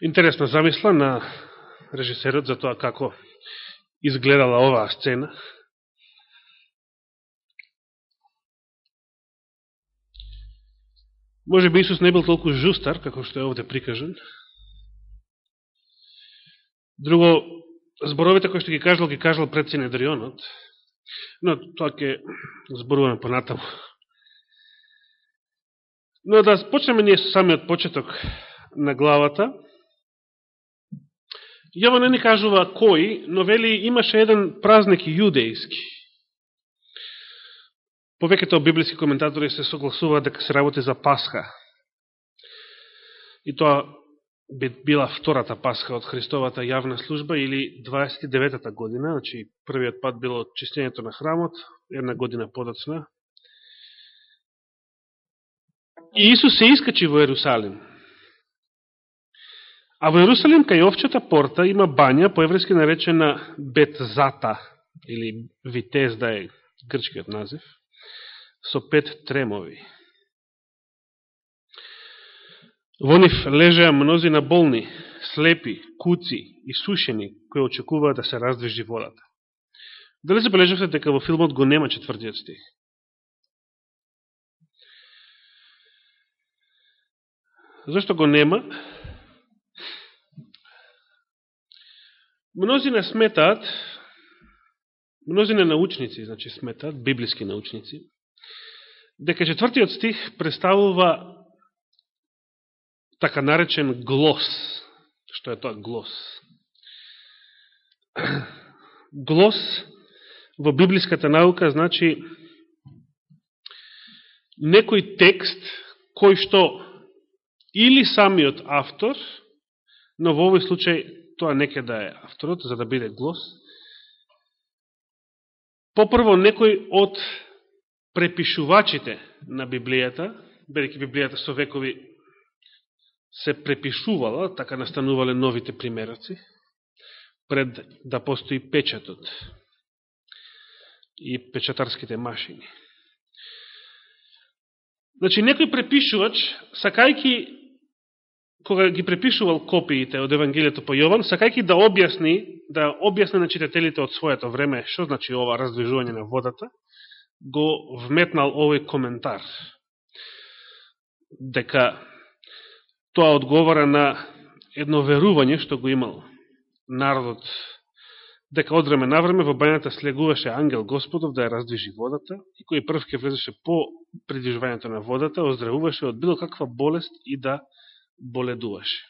Интересна замисла на режисерот за тоа како изгледала оваа сцена. Може би Исус не бил толку жустар, како што е овде прикажен. Друго, зборовите кои што ги кажал, ги кажал пред Синедрионот, но тоа ќе зборуваме понатаму. Но да почнеме ние самиот почеток на главата. Јава не ни кажува кој, но вели имаше еден празник јудејски. Повеќето библиски коментатори се согласуваат дека се работи за Пасха. И тоа би била втората Пасха од Христовата јавна служба или 29-та година, значи првиот пат било чистењето на храмот, една година подоцна. И Исус се искачи во Ерусалим. А во Ерусалим, кај овчата порта, има бања, по еврејски наречена Бетзата, или Витез да е грчкиот назив со пет тремови. Во нив лежеа мнозина болни, слепи, куци и сушени, кои очекуваат да се раздвижи водата. Дали забележавте дека во филмот го нема четвртиот стих? Зошто го нема? Мнозина сметаат, мнозина научници, значи сметаат, библиски научници, дека четвртиот стих представува така наречен глос. Што е тоа глос? Глос во библиската наука значи некој текст кој што или самиот автор, но во овој случај тоа некада е авторот, за да биде глос, попрво некој од препишувачите на Библијата, бидеќи Библијата со векови се препишувала, така настанувале новите примераци, пред да постои печатот и печатарските машини. Значи, некој препишувач, сакајки, кога ги препишувал копиите од Евангелието по Јован, сакајќи да објасни, да објасни на читателите од своето време, што значи ова раздвижување на водата, го вметнал овој коментар. Дека тоа одговара на едно верување што го имал народот, дека од време на време во бањата слегуваше ангел Господов да ја раздвижи водата и кој прв ке влезеше по придвижувањето на водата, оздравуваше од било каква болест и да боледуваше.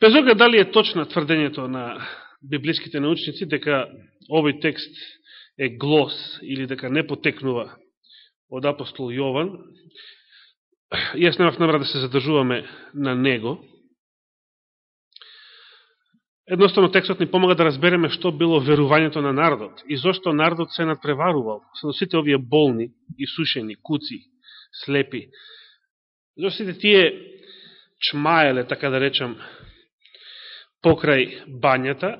Без оглед дали е точно тврдењето на библиските научници дека овој текст е глос или дека не потекнува од апостол Јован, јас немав намера да се задржуваме на него. Едноставно текстот ни помага да разбереме што било верувањето на народот и зошто народот се надпреварувал со сите овие болни и сушени, куци, слепи. Зашто сите тие чмаеле, така да речам, покрај бањата,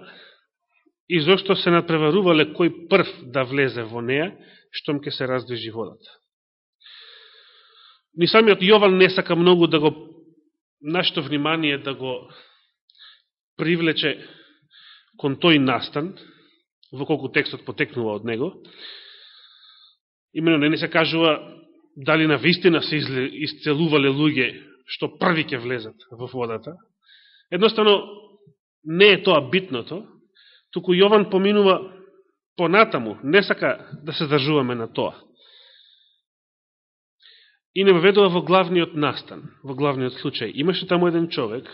и зашто се надпреварувале кој прв да влезе во неја, штом ке се раздвижи водата. Ни самиот Јован не сака многу да го нашето внимание да го привлече кон тој настан, во колку текстот потекнува од него. Имено не не се кажува дали на вистина се исцелувале луѓе што први ќе влезат во водата. Едноставно, не е тоа битното, туку Јован поминува понатаму, не сака да се држуваме на тоа. И не воведува во главниот настан, во главниот случај. Имаше таму еден човек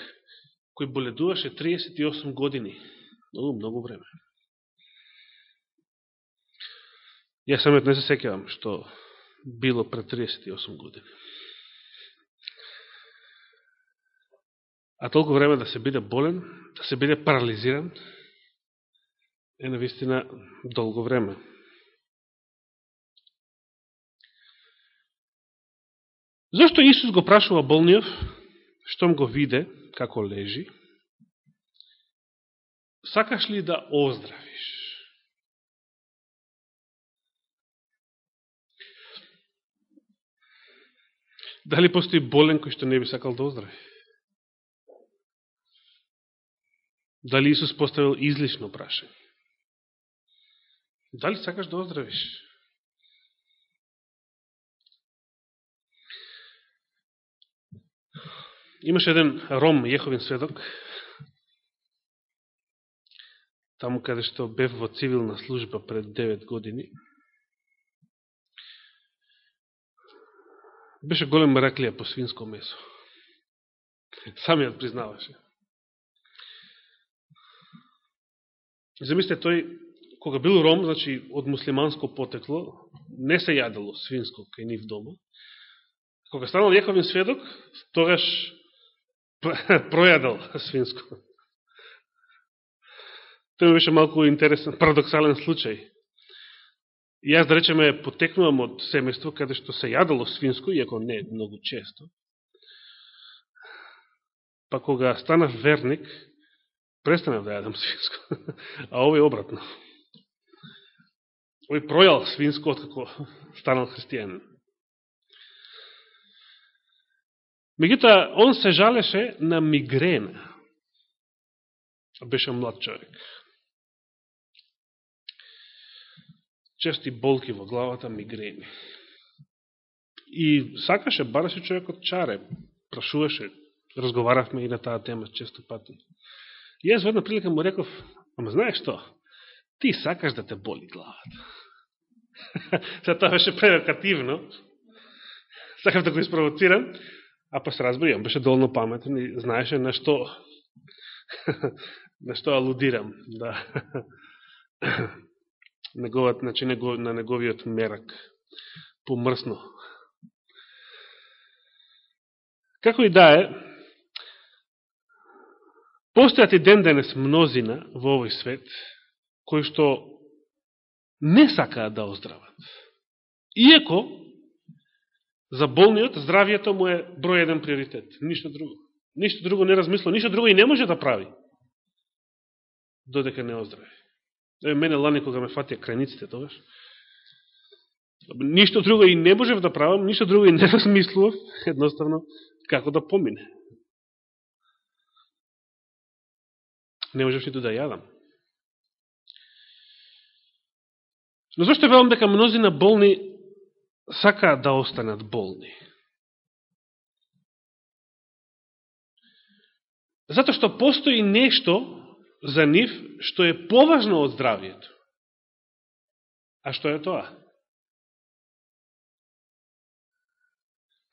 кој боледуваше 38 години. Многу, многу време. Јас самиот не се секјавам што било пред 38 години. А толку време да се биде болен, да се биде парализиран, е навистина долго време. Зошто Исус го прашува болниот, штом го виде како лежи, сакаш ли да оздравиш? Дали постои болен кој што не би сакал да оздрави? Дали Исус поставил излишно прашање? Дали сакаш да оздравиш? Имаше еден ром, Јеховин сведок, таму каде што бев во цивилна служба пред 9 години. Беше голем раклија по свинско месо. Самиот признаваше. Замислите, тој, кога бил ром, значи од муслиманско потекло, не се јадело свинско кај нив дома. Кога станал Јеховин сведок, тогаш пројадал свинско. Тоа беше малку интересен, парадоксален случај. И јас, да речеме, потекнувам од семејство каде што се јадало свинско, иако не многу често. Па кога станав верник, престанав да јадам свинско. А овој обратно. Овој пројал свинско откако станал христијанин. Мегутоа, он се жалеше на мигрена. Беше млад човек. Чести болки во главата, мигрени. И сакаше, бараше човекот чаре, прашуваше, разговаравме и на таа тема често пати. И јас во една прилика му реков, ама знаеш што, ти сакаш да те боли главата. Се тоа беше превокативно. Сакав да го испровоцирам, а па се разбери, он беше долно паметен и знаеше на што на што алудирам, да. Неговат, значи, негов, на неговиот мерак. Помрсно. Како и да е, постојат и ден денес мнозина во овој свет, кои што не сакаат да оздрават. Иеко, за болниот, здравијето му е број еден приоритет. Ништо друго. Ништо друго не размисло, ништо друго и не може да прави. Додека не оздрави. Еве мене лани кога ме фатија краниците тогаш. Ништо друго и не можев да правам, ништо друго и не размислував, едноставно, како да помине. Не можев ниту да јадам. Но зашто велам дека мнозина болни сакаат да останат болни? Зато што постои нешто за нив што е поважно од здравието. А што е тоа?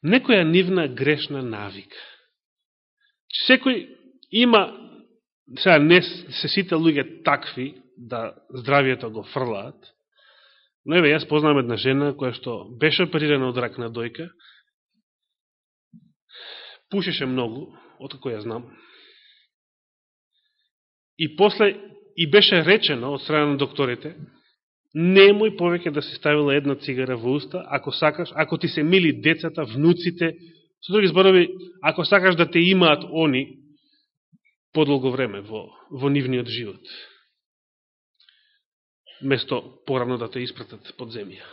Некоја нивна грешна навика. Секој има, сега не се сите луѓе такви да здравието го фрлаат, но еве јас познавам една жена која што беше оперирана од рак на дојка, пушеше многу, откако ја знам, И после и беше речено од страна на докторите, немој повеќе да се ставила една цигара во уста, ако сакаш, ако ти се мили децата, внуците, со други зборови, ако сакаш да те имаат они подолго време во, во нивниот живот. Место порано да те испратат под земја.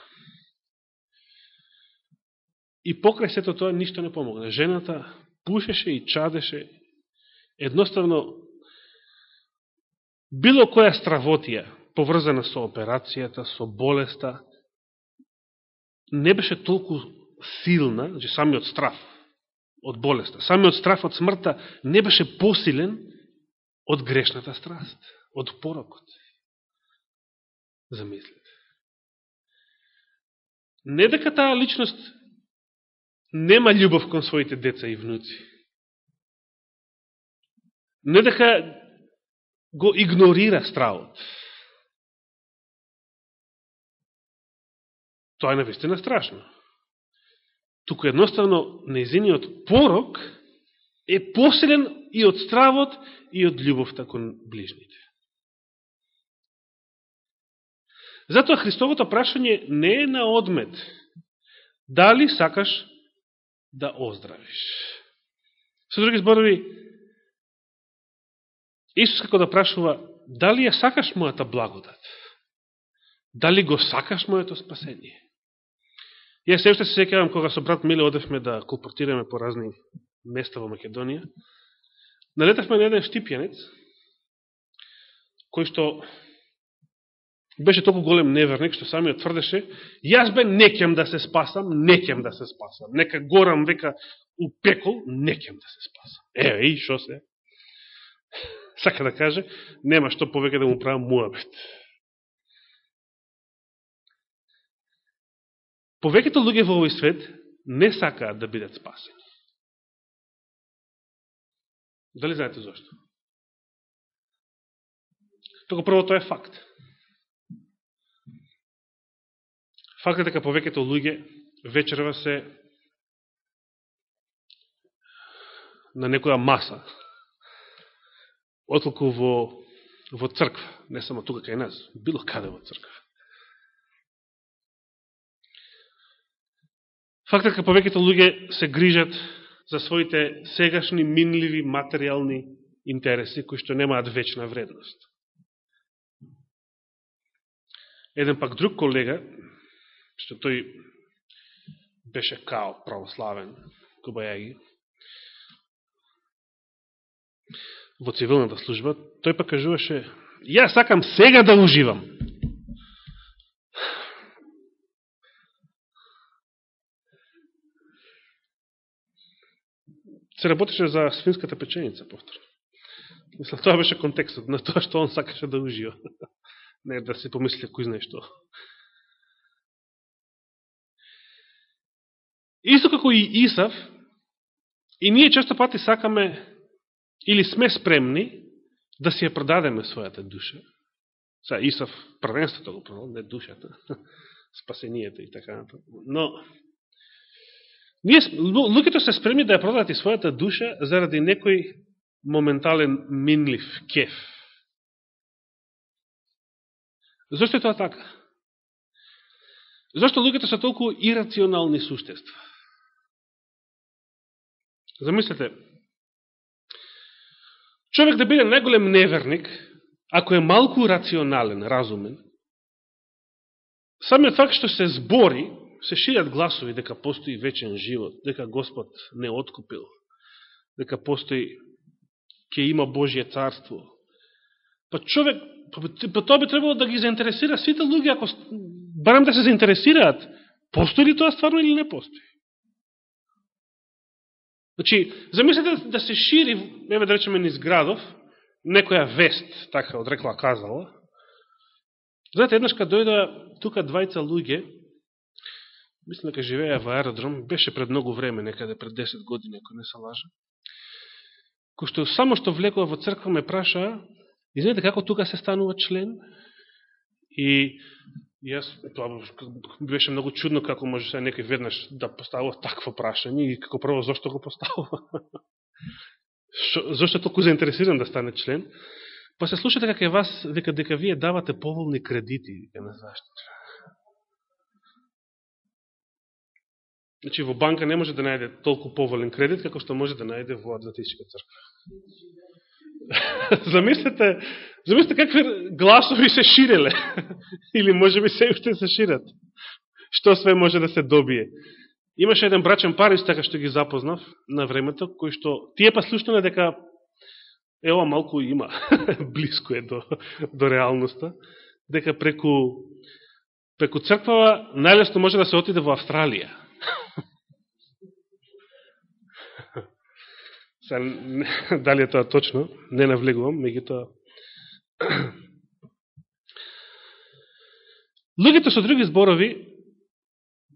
И покрај сето тоа ништо не помогна. Жената пушеше и чадеше, едноставно било која стравотија, поврзана со операцијата, со болеста, не беше толку силна, значи самиот страф од болеста, самиот страф од смртта не беше посилен од грешната страст, од порокот. Замислите. Не дека таа личност нема љубов кон своите деца и внуци. Не дека го игнорира стравот. Тоа е навистина страшно. Туку едноставно незиниот порок е посилен и од стравот и од љубовта кон ближните. Затоа Христовото прашање не е на одмет. Дали сакаш да оздравиш? Со други зборови, Исус како да прашува, дали ја сакаш мојата благодат? Дали го сакаш моето спасение? Јас се уште се секавам кога со брат Миле одевме да колпортираме по разни места во Македонија. Налетавме на еден штипјанец кој што беше толку голем неверник, што самиот тврдеше, јас бе некем да се спасам, некем да се спасам. Нека горам века у пекол, некем да се спасам. Еве, и шо се? Сака да каже, нема што повеќе да му правам муабет. Повеќето луѓе во овој свет не сакаат да бидат спасени. Дали знаете зашто? Току прво тоа е факт. Факт е дека повеќето луѓе вечерва се на некоја маса, отколку во, во црква, не само тука кај нас, било каде во црква. Факт е дека повеќето луѓе се грижат за своите сегашни минливи материјални интереси, кои што немаат вечна вредност. Еден пак друг колега, што тој беше као православен, Кобајаги, во цивилната служба, тој па кажуваше, ја сакам сега да уживам. Се работеше за свинската печеница, повтор. Мислам, тоа беше контекстот на тоа што он сакаше да ужива. Не да се помисли кој знае што. Исто како и Исав, и ние често пати сакаме или сме спремни да си ја продадеме својата душа. Са, Исав првенството го продал, не душата, спасението и така натаму. Но, ние, луѓето се спремни да ја продадат и својата душа заради некој моментален минлив кеф. Зошто е тоа така? Зошто луѓето се толку ирационални суштества? Замислете, човек да биде најголем неверник, ако е малку рационален, разумен, самиот факт што се збори, се шират гласови дека постои вечен живот, дека Господ не откупил, дека постои, ке има Божие царство. Па човек, па, па тоа би требало да ги заинтересира сите луѓе, ако барам да се заинтересираат, постои ли тоа стварно или не постои? Значи, замислете да се шири, еве да речеме низ градов, некоја вест, така одрекла казала. Знаете, еднаш кога дојда тука двајца луѓе, мислам дека живеја во аеродром, беше пред многу време, некаде пред 10 години, ако не се лажа, кој што само што влекува во црква ме праша, и знаете како тука се станува член? И И Јас, тоа беше многу чудно како може се некој веднаш да поставува такво прашање и како прво зашто го поставува. Шо, зашто е толку заинтересиран да стане член? Па се слушате како е вас, дека дека вие давате поволни кредити, дека на заштите. Значи, во банка не може да најде толку поволен кредит, како што може да најде во Адлатичка црква. Замислете, замислете какви гласови се ширеле. Или може би се уште се шират. Што све може да се добие. Имаше еден брачен парис, така што ги запознав на времето, кој што тие па слушнале дека е ова малку има, близко е до, до реалноста, дека преку, преку црквава најлесно може да се отиде во Австралија. Са, дали е тоа точно, не навлегувам, меѓутоа... Луѓето со други зборови,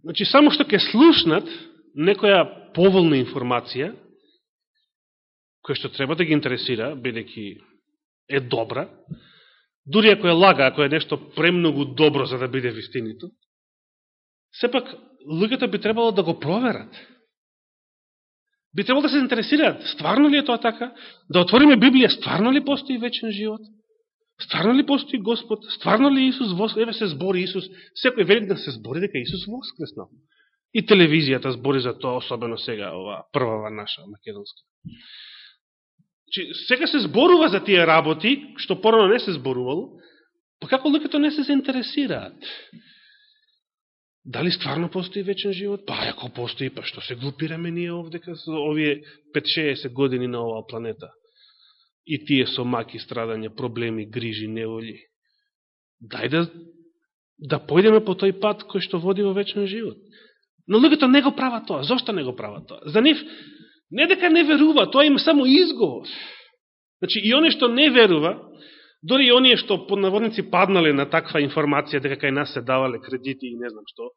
значи само што ќе слушнат некоја поволна информација, која што треба да ги интересира, бидејќи е добра, дури ако е лага, ако е нешто премногу добро за да биде вистинито, сепак луѓето би требало да го проверат би требало да се интересираат, стварно ли е тоа така? Да отвориме Библија, стварно ли постои вечен живот? Стварно ли постои Господ? Стварно ли Исус воскреснал? Еве се збори Исус, секој велик да се збори дека Исус воскреснал. И телевизијата збори за тоа, особено сега, ова првава наша македонска. Че, сега се зборува за тие работи, што порано не се зборувало, па како луѓето не се заинтересираат? Дали стварно постои вечен живот? Па, ако постои, па што се глупираме ние овдека со овие 5-60 години на оваа планета? и тие со маки, страдања, проблеми, грижи, неволи. Дај да, да појдеме по тој пат кој што води во вечен живот. Но луѓето не го прават тоа. Зошто не го прават тоа? За нив, не дека не верува, тоа им само изговор. Значи, и оне што не верува, дори и оние што под наводници паднале на таква информација, дека кај нас се давале кредити и не знам што,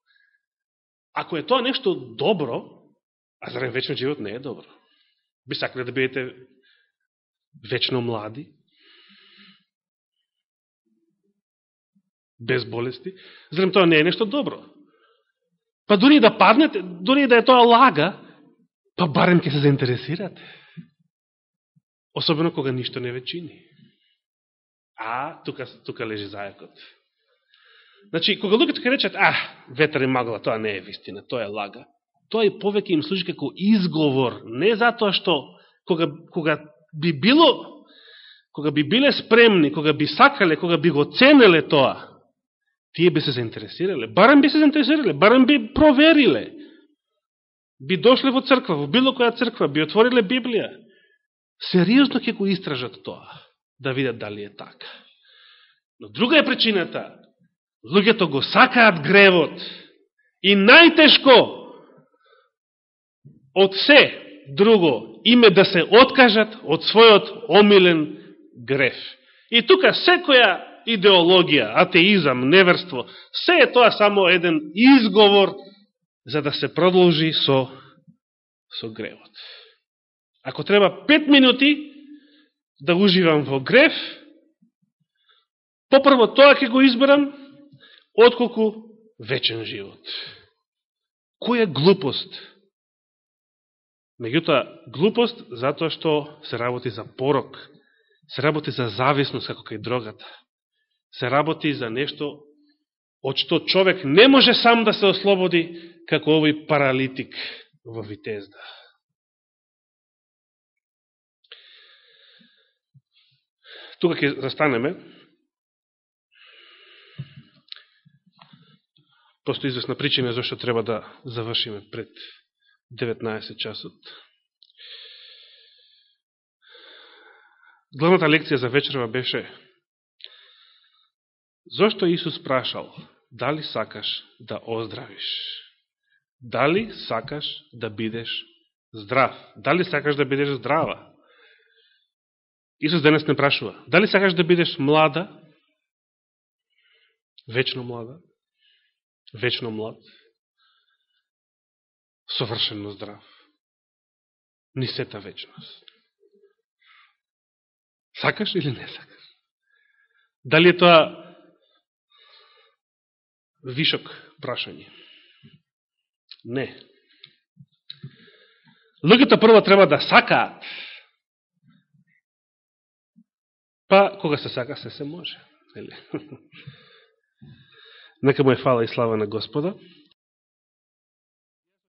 ако е тоа нешто добро, а зарем вечен живот не е добро. Би сакале да бидете вечно млади, без болести, зарем тоа не е нешто добро. Па дори да паднете, дори да е тоа лага, па барем ќе се заинтересирате. Особено кога ништо не ве чини. А, тука, тука лежи зајакот. Значи, кога луѓето ќе речат, а, ветер и магла, тоа не е вистина, тоа е лага, тоа и повеќе им служи како изговор, не затоа што кога, кога би било, кога би биле спремни, кога би сакале, кога би го ценеле тоа, тие би се заинтересирале, барам би се заинтересирале, барам би провериле, би дошле во црква, во било која црква, би отвориле Библија, сериозно ќе го истражат тоа, да видат дали е така. Но друга е причината, луѓето го сакаат гревот и најтешко од се друго име да се откажат од својот омилен грев. И тука секоја идеологија, атеизам, неверство, се е тоа само еден изговор за да се продолжи со, со гревот. Ако треба пет минути да уживам во греф, попрво тоа ќе го изберам, отколку вечен живот. Која глупост? Меѓутоа, глупост затоа што се работи за порок, се работи за зависност, како кај дрогата, се работи за нешто од што човек не може сам да се ослободи, како овој паралитик во Витезда. Тука ќе застанеме. Постои известна причина зашто треба да завршиме пред 19 часот. Главната лекција за вечерва беше Зошто Исус прашал дали сакаш да оздравиш? Дали сакаш да бидеш здрав? Дали сакаш да бидеш здрава? Исус денес не прашува. Дали сакаш да бидеш млада? Вечно млада? Вечно млад? Совршено здрав? Ни сета вечност. Сакаш или не сакаш? Дали е тоа вишок прашање? Не. Луѓето прво треба да сакаат. Па, кога се сака, се се може. Нека му е фала и слава на Господа.